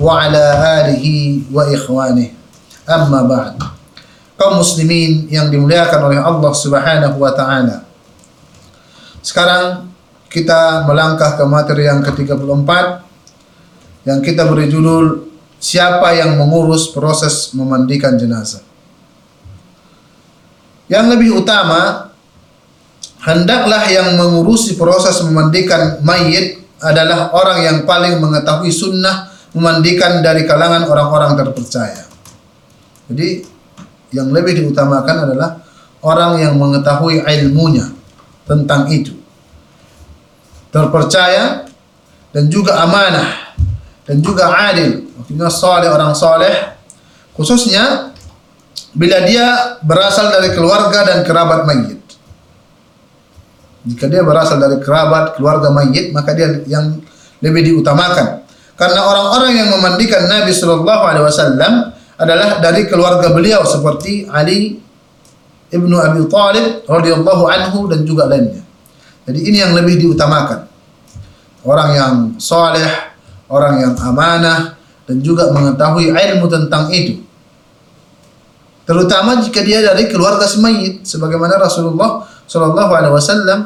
وعلى آله وإخوانه أما بعد kaum muslimin yang dimuliakan oleh Allah Subhanahu wa taala. Sekarang kita melangkah ke materi yang ke-34 yang kita beri judul siapa yang mengurus proses memandikan jenazah. Yang lebih utama hendaklah yang mengurusi proses memandikan mayit adalah orang yang paling mengetahui sunnah memandikan dari kalangan orang-orang terpercaya. Jadi yang lebih diutamakan adalah orang yang mengetahui ilmunya tentang itu. Terpercaya dan juga amanah dan juga adil. Maksudnya soleh orang soleh khususnya bila dia berasal dari keluarga dan kerabat mayit. Jika dia berasal dari kerabat keluarga mayit, maka dia yang lebih diutamakan. Karena orang-orang yang memandikan Nabi Shallallahu Alaihi Wasallam adalah dari keluarga beliau seperti Ali ibnu Abi Thalib radhiyallahu anhu dan juga lainnya. Jadi ini yang lebih diutamakan. Orang yang soleh, orang yang amanah dan juga mengetahui ilmu tentang itu. Terutama jika dia dari keluarga si mayit, sebagaimana Rasulullah Shallallahu Alaihi Wasallam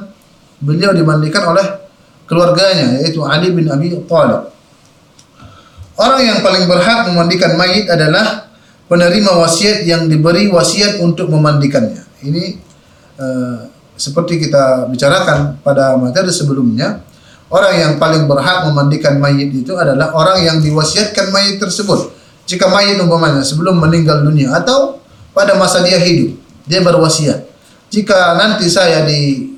beliau dimandikan oleh keluarganya yaitu Ali bin Abi Thalib. Orang yang paling berhak memandikan mayit adalah penerima wasiat yang diberi wasiat untuk memandikannya. Ini uh, seperti kita bicarakan pada materi sebelumnya, orang yang paling berhak memandikan mayit itu adalah orang yang diwasiatkan mayit tersebut. Jika mayit umpamanya sebelum meninggal dunia atau pada masa dia hidup, dia berwasiat. Jika nanti saya di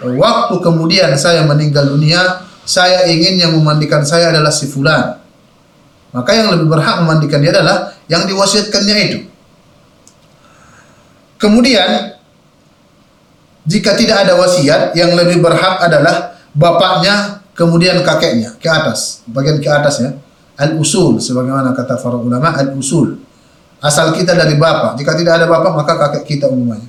waktu kemudian saya meninggal dunia, saya ingin yang memandikan saya adalah si fulan. Maka yang lebih berhak memandikan dia adalah yang diwasiatkannya itu. Kemudian jika tidak ada wasiat, yang lebih berhak adalah bapaknya, kemudian kakeknya ke atas, bagian ke atas ya. Al-usul sebagaimana kata para ulama al-usul. Asal kita dari bapak. Jika tidak ada bapak maka kakek kita umumnya.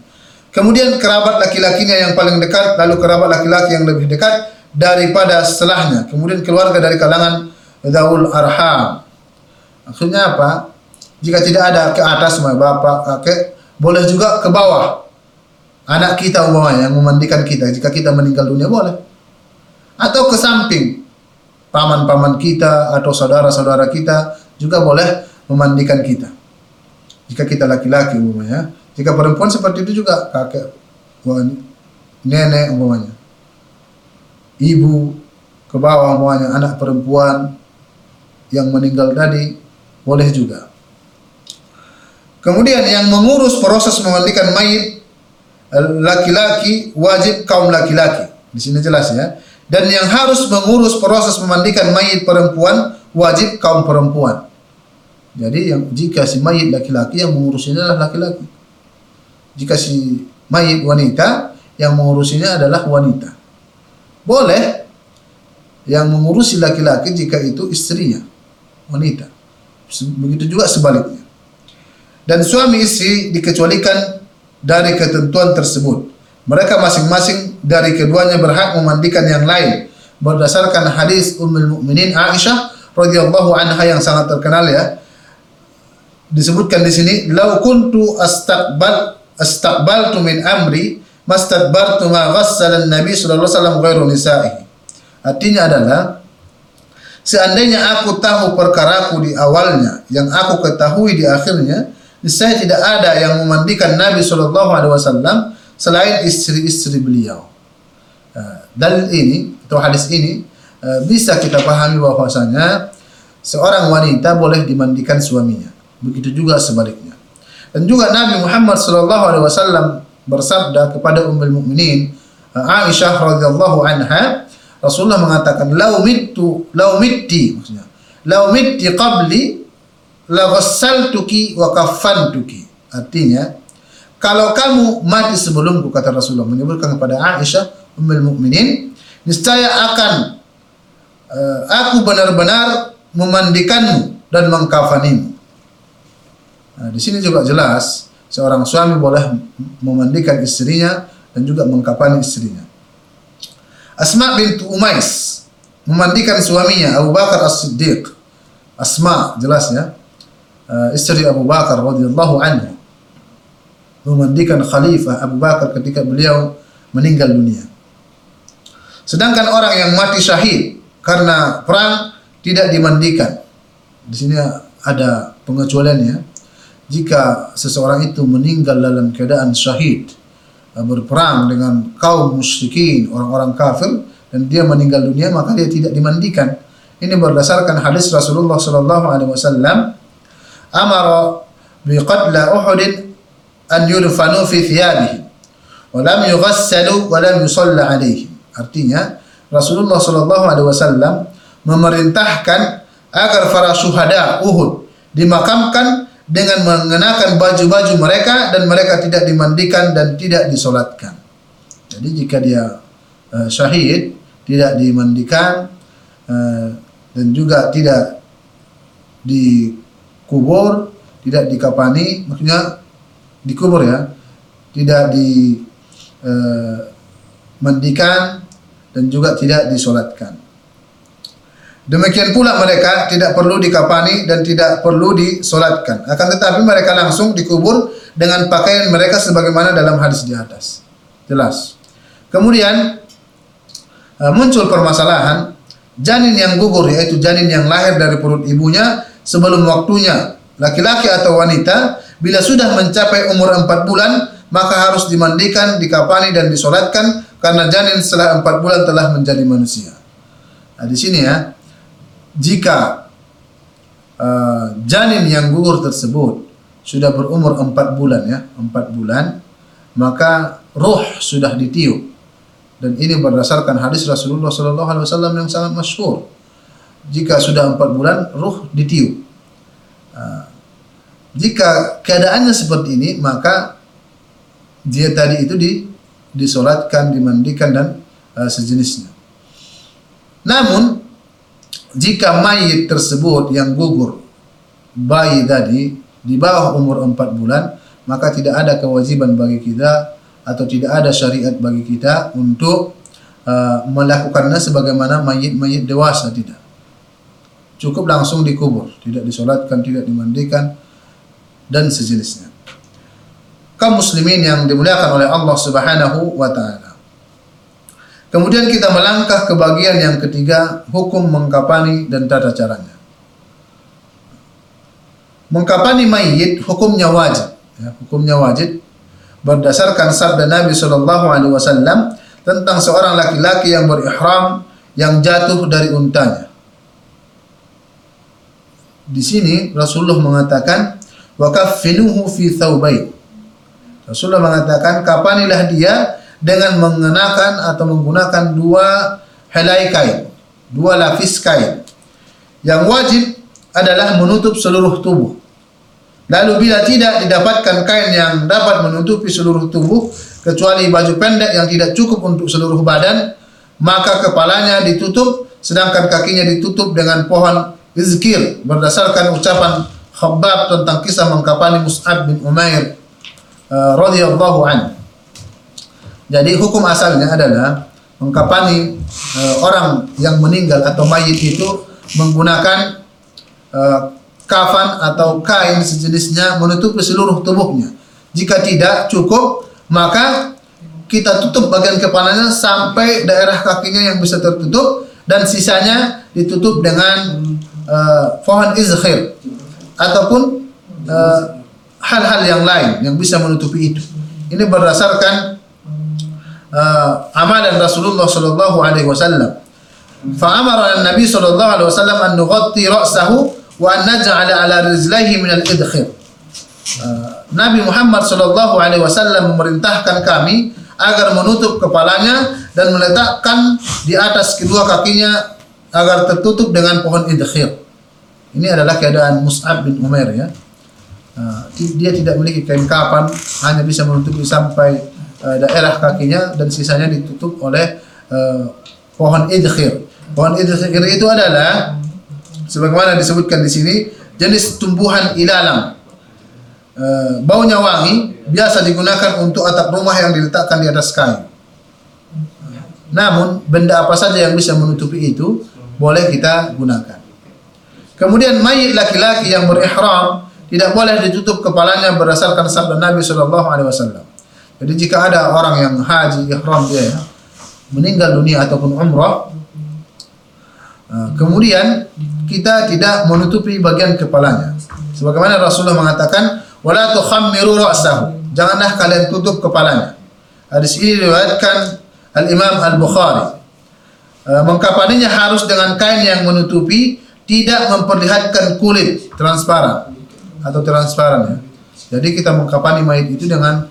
Kemudian kerabat laki-lakinya yang paling dekat, lalu kerabat laki-laki yang lebih dekat daripada setelahnya. Kemudian keluarga dari kalangan daul arham. Maksudnya apa? Jika tidak ada ke atas sama bapak, kakek, boleh juga ke bawah. Anak kita umpamanya yang memandikan kita jika kita meninggal dunia boleh. Atau ke samping paman-paman kita atau saudara-saudara kita juga boleh memandikan kita. Jika kita laki-laki umpamanya, jika perempuan seperti itu juga kakek, nenek umpamanya. Ibu ke bawah umpamanya anak perempuan yang meninggal tadi boleh juga. Kemudian yang mengurus proses memandikan mayit laki-laki wajib kaum laki-laki. Di sini jelas ya. Dan yang harus mengurus proses memandikan mayit perempuan wajib kaum perempuan. Jadi yang jika si mayit laki-laki yang mengurusinya adalah laki-laki. Jika si mayit wanita yang mengurusinya adalah wanita. Boleh yang mengurusi laki-laki jika itu istrinya wanita. Begitu juga sebaliknya. Dan suami istri dikecualikan dari ketentuan tersebut. Mereka masing-masing dari keduanya berhak memandikan yang lain berdasarkan hadis Ummul Mukminin Aisyah radhiyallahu anha yang sangat terkenal ya. Disebutkan di sini, "Lau kuntu astaqbal astaqbaltu min amri mastadbartu ma ghassala Nabi sallallahu alaihi wasallam ghairu nisa'i." Artinya adalah Seandainya aku tahu perkaraku di awalnya, yang aku ketahui di akhirnya, saya tidak ada yang memandikan Nabi Shallallahu Alaihi Wasallam selain istri-istri beliau. Dalil ini atau hadis ini bisa kita pahami bahwasanya seorang wanita boleh dimandikan suaminya. Begitu juga sebaliknya. Dan juga Nabi Muhammad Shallallahu Alaihi Wasallam bersabda kepada Ummul Mukminin Aisyah radhiyallahu anha Rasulullah mengatakan lau mittu lau mitti maksudnya lau mitti qabli la ghassaltuki wa kaffantuki. Artinya, kalau kamu mati sebelumku kata Rasulullah menyebutkan kepada Aisyah ummul mukminin, niscaya akan uh, aku benar-benar memandikanmu dan mengkafanimu. Nah, di sini juga jelas seorang suami boleh memandikan istrinya dan juga mengkafani istrinya. Asma bintu Umais memandikan suaminya Abu Bakar As-Siddiq. Asma jelas ya. Uh, istri Abu Bakar radhiyallahu anhu memandikan khalifah Abu Bakar ketika beliau meninggal dunia. Sedangkan orang yang mati syahid karena perang tidak dimandikan. Di sini ada pengecualiannya. Jika seseorang itu meninggal dalam keadaan syahid berperang dengan kaum musyrikin, orang-orang kafir, dan dia meninggal dunia maka dia tidak dimandikan. Ini berdasarkan hadis Rasulullah sallallahu alaihi wasallam amara bi qatla Uhud an yudfanu fi thiyabihim wa lam yughassalu wa lam yusalla alaihim. Artinya Rasulullah sallallahu alaihi wasallam memerintahkan agar para syuhada Uhud dimakamkan dengan mengenakan baju-baju mereka dan mereka tidak dimandikan dan tidak disolatkan. Jadi jika dia uh, syahid tidak dimandikan uh, dan juga tidak dikubur, tidak dikapani, maksudnya dikubur ya, tidak dimandikan eh, dan juga tidak disolatkan. Demikian pula mereka tidak perlu dikapani dan tidak perlu disolatkan. Akan tetapi mereka langsung dikubur dengan pakaian mereka sebagaimana dalam hadis di atas. Jelas. Kemudian uh, muncul permasalahan janin yang gugur yaitu janin yang lahir dari perut ibunya sebelum waktunya laki-laki atau wanita bila sudah mencapai umur 4 bulan maka harus dimandikan, dikapani dan disolatkan karena janin setelah 4 bulan telah menjadi manusia. Nah, di sini ya, jika uh, janin yang gugur tersebut sudah berumur 4 bulan ya, 4 bulan, maka roh sudah ditiup dan ini berdasarkan hadis Rasulullah Sallallahu Alaihi Wasallam yang sangat masyhur. Jika sudah empat bulan, ruh ditiup. Ah, jika keadaannya seperti ini, maka dia tadi itu di disolatkan, dimandikan dan uh, sejenisnya. Namun jika mayit tersebut yang gugur bayi tadi di bawah umur empat bulan, maka tidak ada kewajiban bagi kita atau tidak ada syariat bagi kita untuk uh, melakukannya sebagaimana mayit-mayit dewasa tidak. Cukup langsung dikubur, tidak disolatkan, tidak dimandikan dan sejenisnya. Kaum muslimin yang dimuliakan oleh Allah Subhanahu wa taala. Kemudian kita melangkah ke bagian yang ketiga, hukum mengkapani dan tata caranya. Mengkapani mayit hukumnya wajib, ya, hukumnya wajib berdasarkan sabda Nabi Shallallahu Alaihi Wasallam tentang seorang laki-laki yang berihram yang jatuh dari untanya. Di sini Rasulullah mengatakan wakafinuhu fi thawbain. Rasulullah mengatakan kapanilah dia dengan mengenakan atau menggunakan dua helai kain, dua lapis kain. Yang wajib adalah menutup seluruh tubuh. Lalu bila tidak didapatkan kain yang dapat menutupi seluruh tubuh kecuali baju pendek yang tidak cukup untuk seluruh badan, maka kepalanya ditutup sedangkan kakinya ditutup dengan pohon izkir berdasarkan ucapan Khabbab tentang kisah mengkapani Mus'ab bin Umair uh, radhiyallahu an. Jadi hukum asalnya adalah mengkapani uh, orang yang meninggal atau mayit itu menggunakan uh, kafan atau kain sejenisnya menutupi seluruh tubuhnya. Jika tidak cukup, maka kita tutup bagian kepalanya sampai daerah kakinya yang bisa tertutup dan sisanya ditutup dengan uh, izkhir ataupun hal-hal uh, yang lain yang bisa menutupi itu. Ini berdasarkan uh, amalan Rasulullah sallallahu alaihi wasallam. Fa amara Nabi sallallahu alaihi wasallam an nughatti ra'sahu wa an naj'ala ala rizlaihi min al-idkhir. Uh, Nabi Muhammad sallallahu alaihi wasallam memerintahkan kami agar menutup kepalanya dan meletakkan di atas kedua kakinya agar tertutup dengan pohon idkhir. Ini adalah keadaan Mus'ab bin Umair ya. Uh, dia tidak memiliki kain kapan, hanya bisa menutupi sampai daerah kakinya dan sisanya ditutup oleh uh, pohon idkhir. Pohon idkhir itu adalah sebagaimana disebutkan di sini jenis tumbuhan ilalang. Uh, baunya wangi, biasa digunakan untuk atap rumah yang diletakkan di atas kayu. Namun benda apa saja yang bisa menutupi itu boleh kita gunakan. Kemudian mayit laki-laki yang berihram tidak boleh ditutup kepalanya berdasarkan sabda Nabi Shallallahu Alaihi Wasallam. Jadi jika ada orang yang haji ihram dia ya, meninggal dunia ataupun umrah, uh, kemudian kita tidak menutupi bagian kepalanya. Sebagaimana Rasulullah mengatakan, "Wala tukhammiru ra'sahu." Janganlah kalian tutup kepalanya. Hadis ini diriwayatkan Al Imam Al Bukhari. Uh, mengkapaninya harus dengan kain yang menutupi tidak memperlihatkan kulit transparan atau transparan ya. Jadi kita mengkapani mayat itu dengan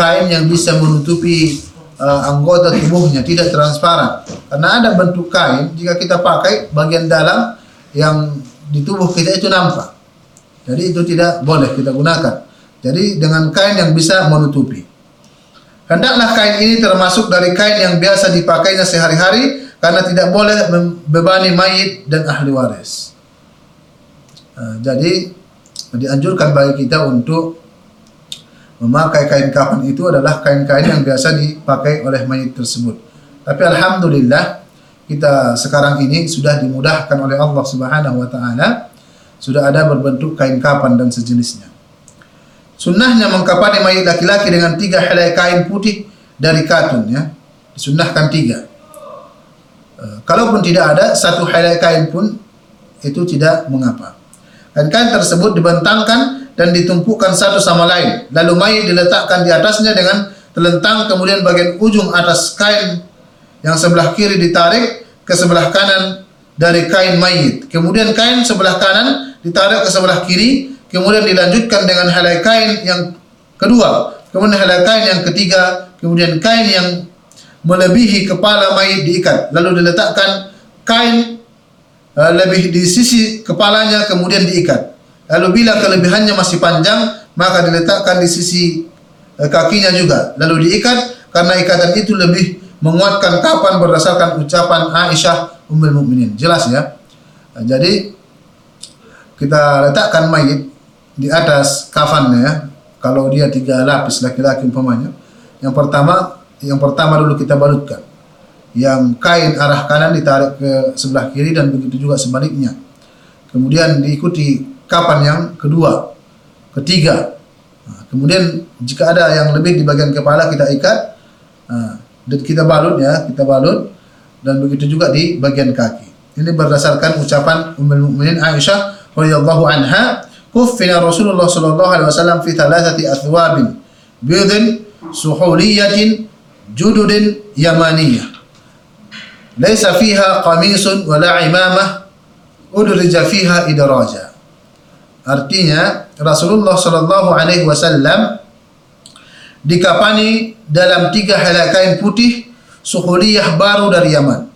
kain yang bisa menutupi uh, anggota tubuhnya tidak transparan. Karena ada bentuk kain jika kita pakai bagian dalam yang di tubuh kita itu nampak. Jadi itu tidak boleh kita gunakan. Jadi dengan kain yang bisa menutupi. Hendaklah kain ini termasuk dari kain yang biasa dipakainya sehari-hari karena tidak boleh membebani mayit dan ahli waris. Uh, jadi dianjurkan bagi kita untuk memakai kain kafan itu adalah kain-kain yang biasa dipakai oleh mayit tersebut. Tapi alhamdulillah kita sekarang ini sudah dimudahkan oleh Allah Subhanahu wa taala sudah ada berbentuk kain kapan dan sejenisnya. Sunnahnya mengkapani mayit laki-laki dengan tiga helai kain putih dari katun ya. Disunnahkan tiga. Eh, kalaupun tidak ada satu helai kain pun itu tidak mengapa. Dan kain tersebut dibentangkan dan ditumpukan satu sama lain. Lalu mayit diletakkan di atasnya dengan telentang kemudian bagian ujung atas kain yang sebelah kiri ditarik ke sebelah kanan dari kain mayit. Kemudian kain sebelah kanan ditarik ke sebelah kiri, kemudian dilanjutkan dengan helai kain yang kedua, kemudian helai kain yang ketiga, kemudian kain yang melebihi kepala mayit diikat lalu diletakkan kain uh, lebih di sisi kepalanya kemudian diikat lalu bila kelebihannya masih panjang maka diletakkan di sisi uh, kakinya juga. Lalu diikat karena ikatan itu lebih menguatkan kapan berdasarkan ucapan Aisyah Ummul Mukminin. Jelas ya? Uh, jadi kita letakkan mayit di atas kafannya ya. Kalau dia tiga lapis laki-laki umpamanya. Yang pertama yang pertama dulu kita balutkan. Yang kain arah kanan ditarik ke sebelah kiri dan begitu juga sebaliknya. Kemudian diikuti kapan yang kedua, ketiga. Kemudian jika ada yang lebih di bagian kepala kita ikat dan kita balut ya, kita balut dan begitu juga di bagian kaki. Ini berdasarkan ucapan Ummul Mukminin Aisyah radhiyallahu anha, "Kuffina Rasulullah sallallahu alaihi wasallam fi thalathati athwabin bidin suhuliyatin jududin yamaniyah laisa fiha qamisun wala imamah udrija fiha idraja artinya Rasulullah sallallahu alaihi wasallam dikapani dalam tiga helai kain putih suhuliyah baru dari Yaman.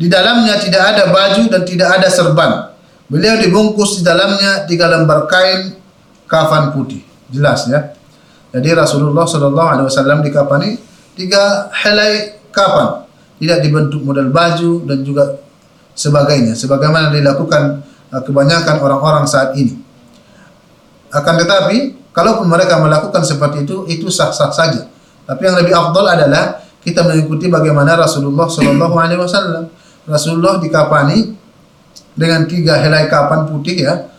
Di dalamnya tidak ada baju dan tidak ada serban. Beliau dibungkus di dalamnya tiga lembar kain kafan putih. Jelas ya? Jadi Rasulullah sallallahu alaihi wasallam dikapani tiga helai kapan tidak dibentuk model baju dan juga sebagainya. Sebagaimana dilakukan kebanyakan orang-orang saat ini. Akan tetapi kalaupun mereka melakukan seperti itu itu sah-sah saja. Tapi yang lebih afdal adalah kita mengikuti bagaimana Rasulullah Shallallahu Alaihi Wasallam. Rasulullah dikapani dengan tiga helai kapan putih ya.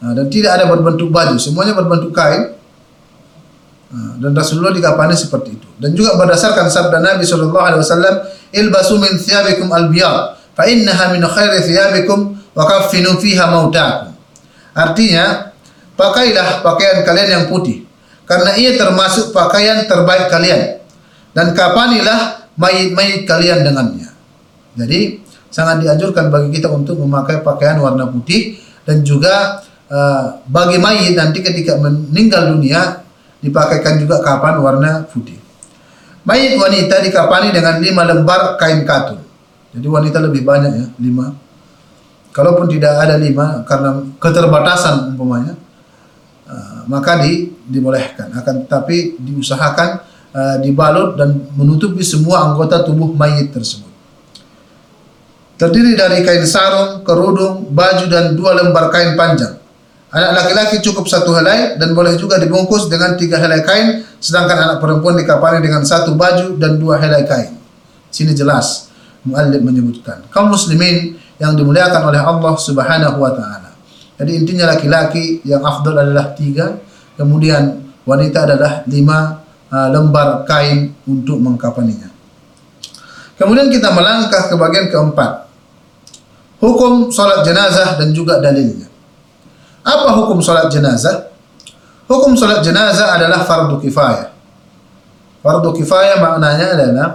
Uh, dan tidak ada berbentuk baju semuanya berbentuk kain. Ah, dan Rasulullah dikapani seperti itu. Dan juga berdasarkan sabda Nabi sallallahu alaihi wasallam, "Ilbasu min thiyabikum al-biyad, fa innaha min khairi thiyabikum wa kaffinu fiha mautakum." Artinya, pakailah pakaian kalian yang putih karena ia termasuk pakaian terbaik kalian dan kapanilah mayit-mayit kalian dengannya. Jadi, sangat dianjurkan bagi kita untuk memakai pakaian warna putih dan juga uh, bagi mayit nanti ketika meninggal dunia dipakaikan juga kapan warna putih. Mayit wanita dikapani dengan lima lembar kain katun. Jadi wanita lebih banyak ya, lima. Kalaupun tidak ada lima karena keterbatasan umpamanya uh, maka di, dibolehkan akan tetapi diusahakan uh, dibalut dan menutupi semua anggota tubuh mayit tersebut terdiri dari kain sarung, kerudung, baju dan dua lembar kain panjang. Anak laki-laki cukup satu helai dan boleh juga dibungkus dengan tiga helai kain, sedangkan anak perempuan dikapani dengan satu baju dan dua helai kain. Sini jelas muallif menyebutkan kaum muslimin yang dimuliakan oleh Allah Subhanahu wa taala. Jadi intinya laki-laki yang afdal adalah tiga, kemudian wanita adalah lima uh, lembar kain untuk mengkapaninya. Kemudian kita melangkah ke bagian keempat. Hukum salat jenazah dan juga dalilnya. Apa hukum salat jenazah? Hukum salat jenazah adalah fardu kifayah. Fardu kifayah maknanya adalah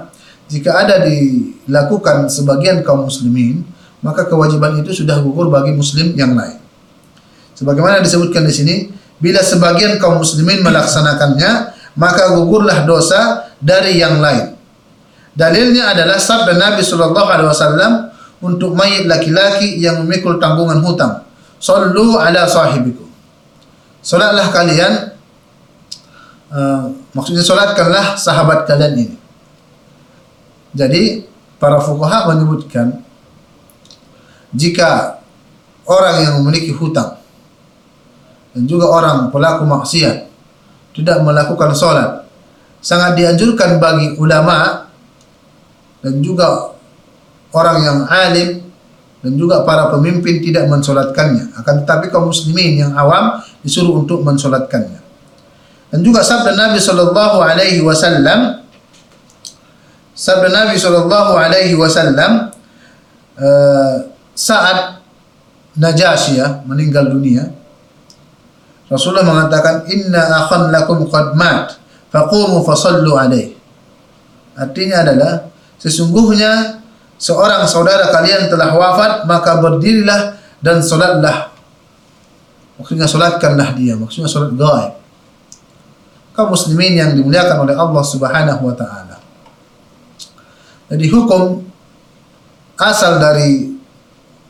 jika ada dilakukan sebagian kaum muslimin, maka kewajiban itu sudah gugur bagi muslim yang lain. Sebagaimana disebutkan di sini, bila sebagian kaum muslimin melaksanakannya, maka gugurlah dosa dari yang lain. Dalilnya adalah sabda Nabi sallallahu alaihi wasallam untuk mayit laki-laki yang memikul tanggungan hutang. Sallu ala sahibikum. Salatlah kalian uh, maksudnya salatkanlah sahabat kalian ini. Jadi para fuqaha menyebutkan jika orang yang memiliki hutang dan juga orang pelaku maksiat tidak melakukan sholat sangat dianjurkan bagi ulama dan juga orang yang alim dan juga para pemimpin tidak mensolatkannya. Akan tetapi kaum muslimin yang awam disuruh untuk mensolatkannya. Dan juga sabda Nabi sallallahu alaihi wasallam sabda Nabi sallallahu alaihi wasallam uh, saat Najasyi ya, meninggal dunia Rasulullah mengatakan inna akhan lakum qad mat faqumu fasallu alaihi artinya adalah sesungguhnya seorang saudara kalian telah wafat maka berdirilah dan salatlah maksudnya salatkanlah dia maksudnya salat gaib. Kaum muslimin yang dimuliakan oleh Allah Subhanahu wa taala. Jadi hukum asal dari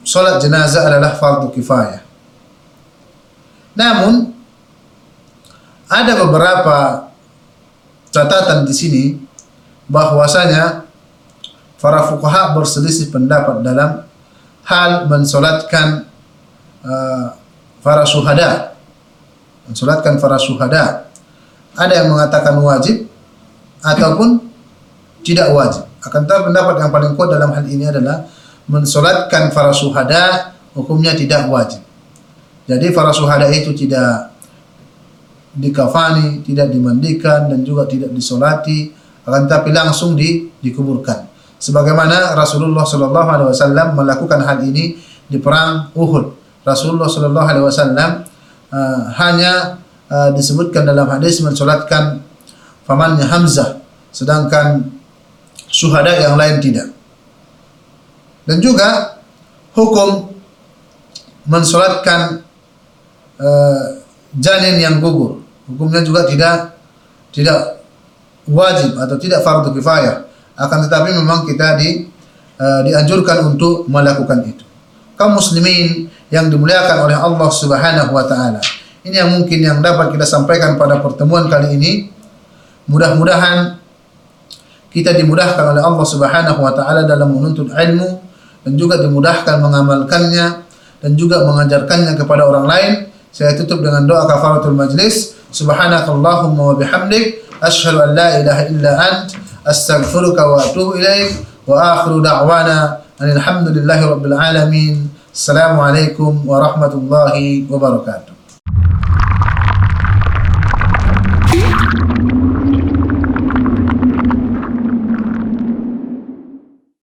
solat jenazah adalah fardu kifayah. Namun ada beberapa catatan di sini bahwasanya para fuqaha berselisih pendapat dalam hal mensolatkan uh, para syuhada. Mensolatkan para syuhada. Ada yang mengatakan wajib ataupun tidak wajib. Akan tetapi pendapat yang paling kuat dalam hal ini adalah mensolatkan para suhada hukumnya tidak wajib. Jadi para suhada itu tidak dikafani, tidak dimandikan dan juga tidak disolati, akan tetapi langsung di, dikuburkan. Sebagaimana Rasulullah Shallallahu Alaihi Wasallam melakukan hal ini di perang Uhud. Rasulullah Shallallahu Alaihi Wasallam uh, hanya uh, disebutkan dalam hadis mensolatkan pamannya Hamzah, sedangkan syuhada yang lain tidak. Dan juga hukum mensolatkan uh, janin yang gugur. Hukumnya juga tidak tidak wajib atau tidak fardu kifayah. Akan tetapi memang kita di uh, dianjurkan untuk melakukan itu. Kaum muslimin yang dimuliakan oleh Allah Subhanahu wa taala. Ini yang mungkin yang dapat kita sampaikan pada pertemuan kali ini. Mudah-mudahan kita dimudahkan oleh Allah Subhanahu wa taala dalam menuntut ilmu dan juga dimudahkan mengamalkannya dan juga mengajarkannya kepada orang lain. Saya tutup dengan doa kafaratul majlis. Subhanakallahumma wa bihamdik asyhadu an la ilaha illa ant astaghfiruka wa atubu ilaik wa akhiru da'wana alhamdulillahi rabbil alamin. Assalamualaikum warahmatullahi wabarakatuh.